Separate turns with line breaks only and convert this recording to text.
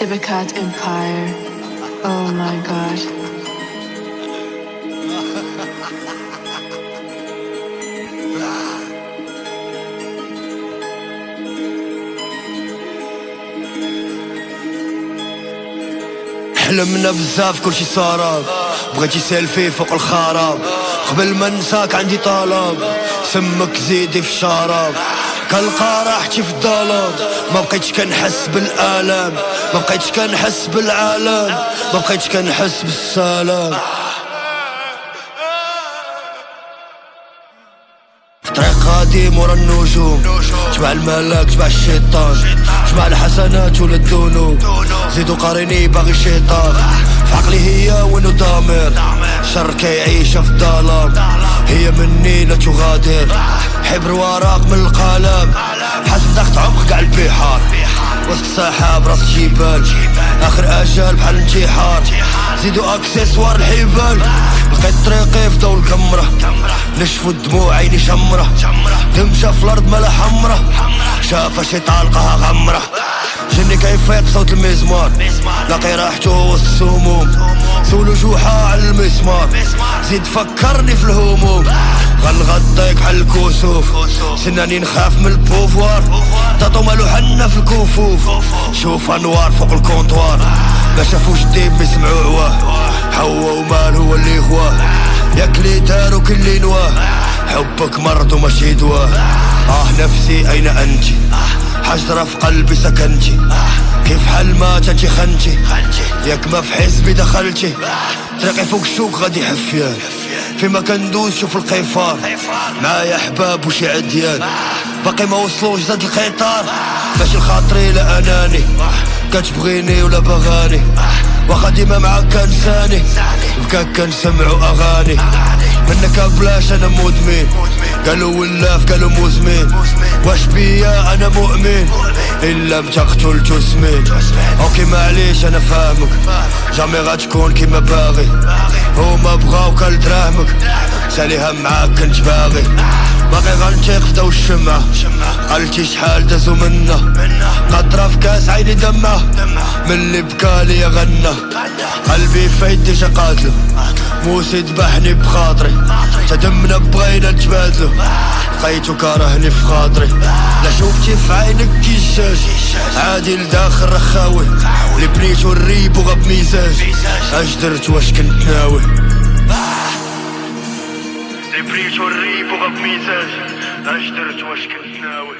Shibakat Empire. Oh my god.
حلمنا بزاف كل شي صارب بغيتي سيلفي فوق الخراب قبل ما نساك عندي طلب سمك زيدي في الشراب كنلقى راحتي في الظلام؟ ما بقيتش كنحس بالالم ما بقيتش كنحس بالعالم ما بقيتش كنحس بالسلام. طريق غادي مورا النجوم. جمع الملاك جمع الشيطان. جمع الحسنات ولا الذنوب زيدو قاريني باغي الشيطان. في عقلي هي وينو ضامر شر كيعيش في الظلام. هي مني لا تغادر. حبر ورق من القلم. ضغط عمق كاع البحار وسط السحاب رأس جبال. آخر اجال بحال انتحار. زيدو أكسسوار الحبال. لقيت طريقي في ضو الكمرة نشفو الدموع عيني شمرة. تمشى في الأرض ملا حمرة. شافا شي طالقها غمرة. جني كيفيق صوت المزمار. لاقي راحته وسط السموم. سولو جوحة على المسمار. زيد فكرني في الهموم. غنغطيك بحال الكسوف سناني نخاف من البوفوار. تاطو مالو حنا في الكفوف شوف أنوار فوق الكونطوار ما شافوش الديب ما سمعوا عواه حوا ومال هو اللي غواه ياك لي دارو كل اللي نواه حبك مرض وماشي دواه آه نفسي أين انت حجرة في قلبي سكنتي كيف حال ما تنتي خنتي ياك ما في حزبي دخلتي طريقي فوق الشوك غادي حفيان فيما كندوز شوف القيفار. معايا حباب وشي عديان؟ باقي ما وصلوش زاد القطار ماشي الخاطري لا أناني. كتبغيني ولا بغاني. واخا ديما معاك كنساني بكاك كنسمعو أغاني. منك بلاش أنا مدمن. قالوا ولاف قالوا مزمن. واش بيا أنا مؤمن. إلا بتقتل جسمين أوكي معليش أنا فاهمك. جامي غتكون كيما باغي. هما بغاو كالدراهمك ساليها معاك كنت باغي. باقي غنتيق في الشمعة قالتي شحال دازو منا قطرة في كاس عيني دمها من اللي بكالي غنى قلبي يدي شا قاتلو. موسي ذبحني بخاطري. تدمنا بغينا نتبادلو. لقيتو كرهني في خاطري. لا شوفتي في عينك كيشاش عادي لداخل رخاوي اللي بنيتو الريب وغاب ميزاج. اش درت واش كنت ناوي؟ اللي بريتو الريب وغاب ميزاج اش درت واش كنت ناوي